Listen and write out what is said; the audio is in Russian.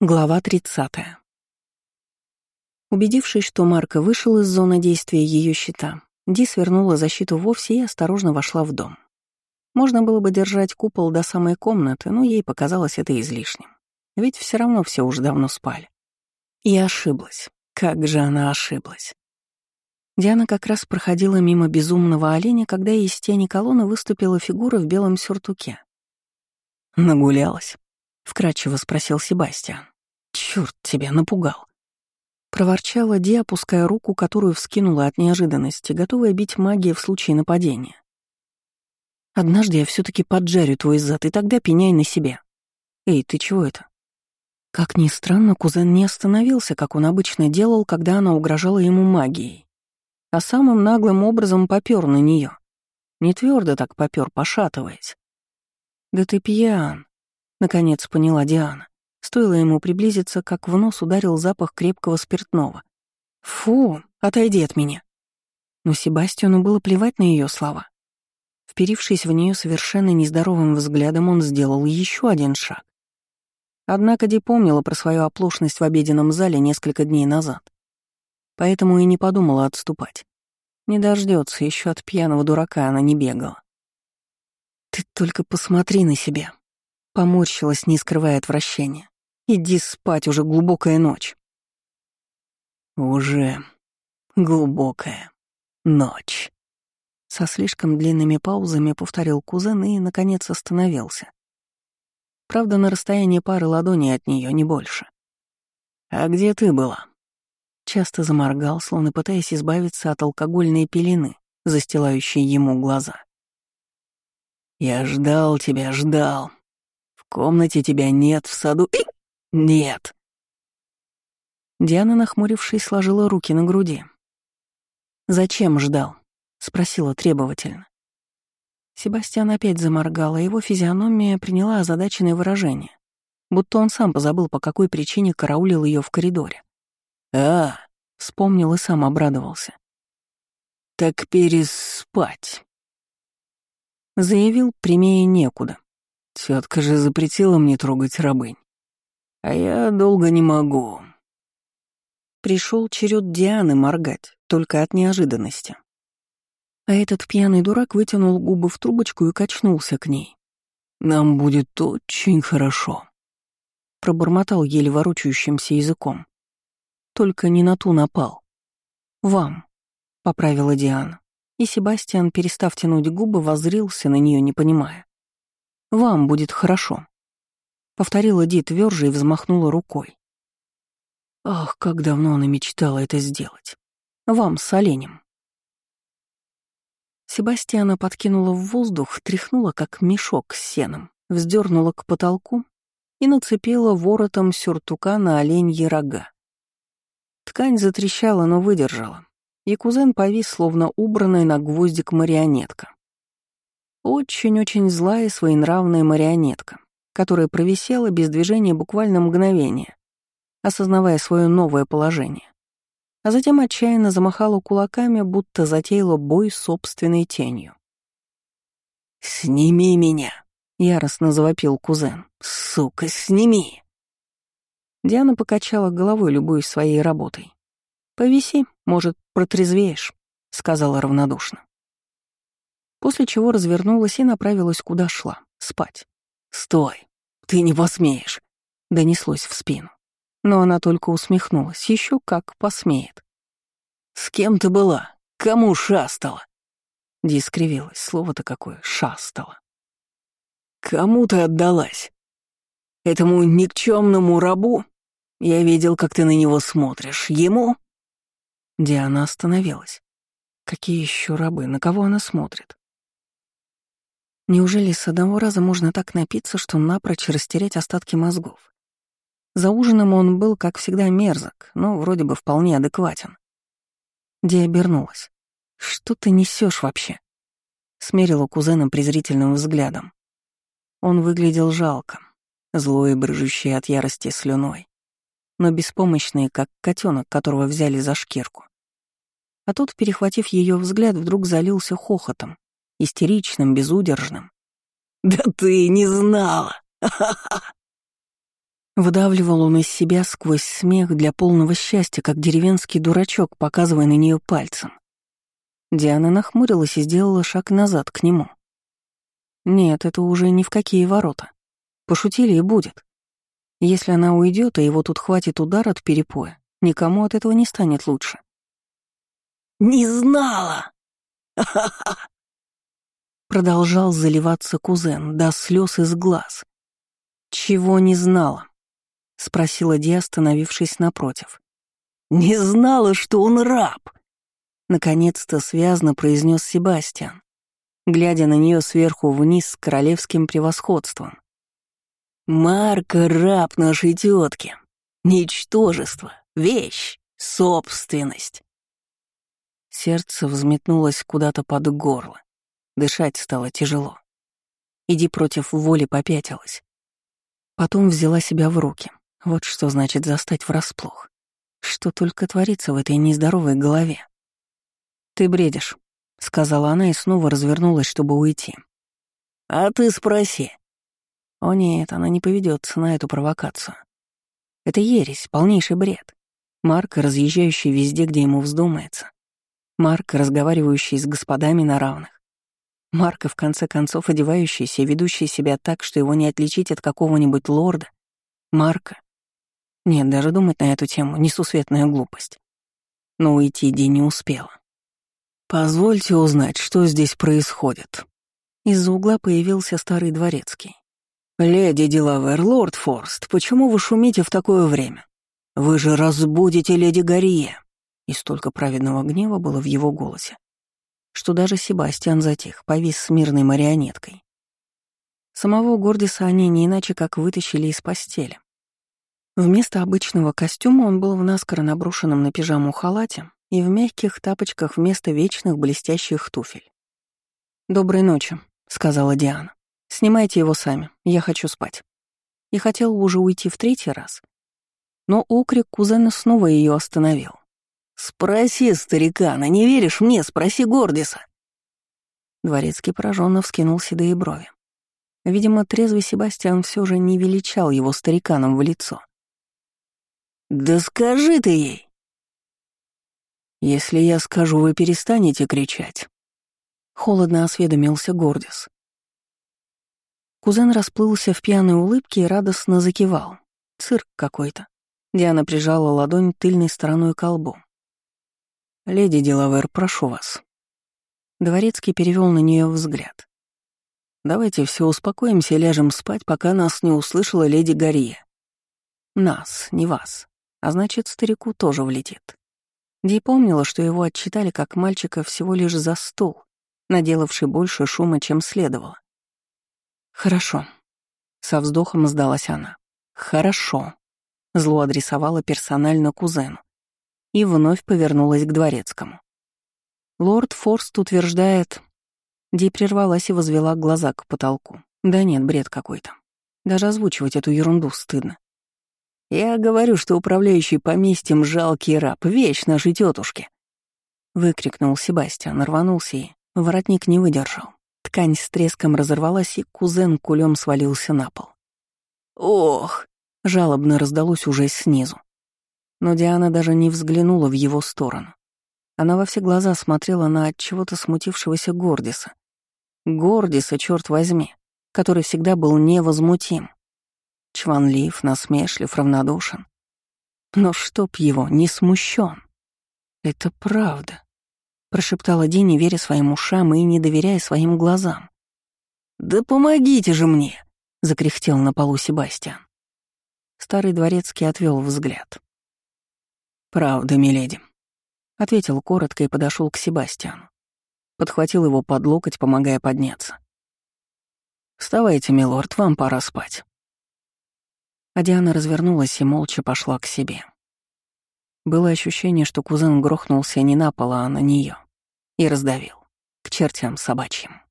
Глава 30. Убедившись, что Марка вышел из зоны действия ее щита, Ди свернула защиту вовсе и осторожно вошла в дом. Можно было бы держать купол до самой комнаты, но ей показалось это излишним. Ведь все равно все уже давно спали. И ошиблась. Как же она ошиблась. Диана как раз проходила мимо безумного оленя, когда из тени колонны выступила фигура в белом сюртуке. «Нагулялась?» — вкратчиво спросил Себастьян. Черт тебя напугал. Проворчала Ди, опуская руку, которую вскинула от неожиданности, готовая бить магией в случае нападения. Однажды я все таки поджарю твой зад, и тогда пеняй на себя. Эй, ты чего это? Как ни странно, кузен не остановился, как он обычно делал, когда она угрожала ему магией. А самым наглым образом попер на нее. Не твердо так попер, пошатываясь. «Да ты пьян», — наконец поняла Диана. Стоило ему приблизиться, как в нос ударил запах крепкого спиртного. «Фу, отойди от меня!» Но Себастьяну было плевать на ее слова. Вперившись в нее совершенно нездоровым взглядом, он сделал еще один шаг. Однако Ди помнила про свою оплошность в обеденном зале несколько дней назад. Поэтому и не подумала отступать. Не дождется, еще от пьяного дурака она не бегала. «Ты только посмотри на себя», — поморщилась, не скрывая отвращения. Иди спать, уже глубокая ночь. Уже глубокая ночь. Со слишком длинными паузами повторил кузен и, наконец, остановился. Правда, на расстоянии пары ладоней от нее не больше. «А где ты была?» Часто заморгал, словно пытаясь избавиться от алкогольной пелены, застилающей ему глаза. «Я ждал тебя, ждал. Комнате тебя нет, в саду...» «Нет». Диана, нахмурившись, сложила руки на груди. «Зачем ждал?» — спросила требовательно. Себастьян опять заморгал, а его физиономия приняла озадаченное выражение, будто он сам позабыл, по какой причине караулил ее в коридоре. «А!» — вспомнил и сам обрадовался. «Так переспать!» Заявил прямее некуда. Тетка же запретила мне трогать рабынь. А я долго не могу. Пришел черед Дианы моргать, только от неожиданности. А этот пьяный дурак вытянул губы в трубочку и качнулся к ней. «Нам будет очень хорошо», — пробормотал еле ворочающимся языком. «Только не на ту напал». «Вам», — поправила Диана. И Себастьян, перестав тянуть губы, воззрился на нее, не понимая. «Вам будет хорошо». Повторила Ди тверже и взмахнула рукой. Ах, как давно она мечтала это сделать. Вам с оленем. Себастьяна подкинула в воздух, тряхнула, как мешок с сеном, вздернула к потолку и нацепила воротом сюртука на оленьи рога. Ткань затрещала, но выдержала, и кузен повис, словно убранная на гвоздик марионетка. Очень-очень злая и своенравная марионетка, которая провисела без движения буквально мгновение, осознавая свое новое положение. А затем отчаянно замахала кулаками, будто затеяла бой с собственной тенью. «Сними меня!» — яростно завопил кузен. «Сука, сними!» Диана покачала головой, любуясь своей работой. «Повиси, может, протрезвеешь», — сказала равнодушно. После чего развернулась и направилась куда шла — спать. «Стой! Ты не посмеешь!» — донеслось в спину. Но она только усмехнулась, еще как посмеет. «С кем ты была? Кому шастала?» Ди скривилась, слово-то какое, шастала. «Кому ты отдалась? Этому никчемному рабу? Я видел, как ты на него смотришь. Ему?» Диана остановилась. Какие еще рабы? На кого она смотрит? Неужели с одного раза можно так напиться, что напрочь растерять остатки мозгов? За ужином он был, как всегда, мерзок, но вроде бы вполне адекватен. Ди обернулась. «Что ты несешь вообще?» Смерила кузена презрительным взглядом. Он выглядел жалко, злой и брыжущий от ярости слюной, но беспомощный, как котенок, которого взяли за шкирку. А тут, перехватив ее взгляд, вдруг залился хохотом, истеричным, безудержным. «Да ты не знала! Выдавливал он из себя сквозь смех для полного счастья, как деревенский дурачок, показывая на нее пальцем. Диана нахмурилась и сделала шаг назад к нему. Нет, это уже ни в какие ворота. Пошутили и будет. Если она уйдет, а его тут хватит удар от перепоя, никому от этого не станет лучше. «Не знала!» Продолжал заливаться кузен до слез из глаз. «Чего не знала?» — спросила Ди, остановившись напротив. «Не знала, что он раб!» Наконец-то связно произнес Себастьян, глядя на нее сверху вниз с королевским превосходством. «Марка — раб нашей тетки. Ничтожество, вещь, собственность». Сердце взметнулось куда-то под горло. Дышать стало тяжело. Иди против воли попятилась. Потом взяла себя в руки. Вот что значит застать врасплох. Что только творится в этой нездоровой голове. «Ты бредишь», — сказала она и снова развернулась, чтобы уйти. «А ты спроси». О нет, она не поведется на эту провокацию. Это ересь, полнейший бред. Марк, разъезжающий везде, где ему вздумается. Марк, разговаривающий с господами на равных. Марк, в конце концов, одевающийся и ведущий себя так, что его не отличить от какого-нибудь лорда. Марка. Нет, даже думать на эту тему — несусветная глупость. Но уйти Ди не успела. «Позвольте узнать, что здесь происходит». Из-за угла появился старый дворецкий. «Леди Дилавер, лорд Форст, почему вы шумите в такое время? Вы же разбудите леди Гария!» И столько праведного гнева было в его голосе, что даже Себастьян затих, повис с мирной марионеткой. Самого Гордиса они не иначе как вытащили из постели. Вместо обычного костюма он был в наскоро наброшенном на пижаму халате и в мягких тапочках вместо вечных блестящих туфель. «Доброй ночи», — сказала Диана. «Снимайте его сами, я хочу спать». И хотела уже уйти в третий раз. Но укрик кузена снова ее остановил. «Спроси старикана, не веришь мне? Спроси Гордиса!» Дворецкий пораженно вскинул седые брови. Видимо, трезвый Себастьян все же не величал его стариканом в лицо. «Да скажи ты ей!» «Если я скажу, вы перестанете кричать?» Холодно осведомился Гордис. Кузен расплылся в пьяной улыбке и радостно закивал. Цирк какой-то. Диана прижала ладонь тыльной стороной ко лбу. «Леди Делавер, прошу вас». Дворецкий перевел на нее взгляд. «Давайте все успокоимся и ляжем спать, пока нас не услышала леди Гария. Нас, не вас. А значит, старику тоже влетит». Ди помнила, что его отчитали как мальчика всего лишь за стол, наделавший больше шума, чем следовало. «Хорошо», — со вздохом сдалась она. «Хорошо», — зло адресовала персонально кузену и вновь повернулась к дворецкому. Лорд Форст утверждает... Ди прервалась и возвела глаза к потолку. Да нет, бред какой-то. Даже озвучивать эту ерунду стыдно. Я говорю, что управляющий поместьем жалкий раб, вещь нашей тетушки. Выкрикнул Себастьян, рванулся и воротник не выдержал. Ткань с треском разорвалась, и кузен кулем свалился на пол. «Ох!» — жалобно раздалось уже снизу. Но Диана даже не взглянула в его сторону. Она во все глаза смотрела на от чего-то смутившегося Гордиса. Гордиса, черт возьми, который всегда был невозмутим. Чванлив, насмешлив, равнодушен. Но чтоб его, не смущен. Это правда, прошептала Ди, не веря своим ушам и не доверяя своим глазам. «Да помогите же мне!» — закряхтел на полу Себастьян. Старый дворецкий отвел взгляд. «Правда, миледи», — ответил коротко и подошел к Себастьяну. Подхватил его под локоть, помогая подняться. «Вставайте, милорд, вам пора спать». А Диана развернулась и молча пошла к себе. Было ощущение, что кузен грохнулся не на пол, а на нее и раздавил, к чертям собачьим.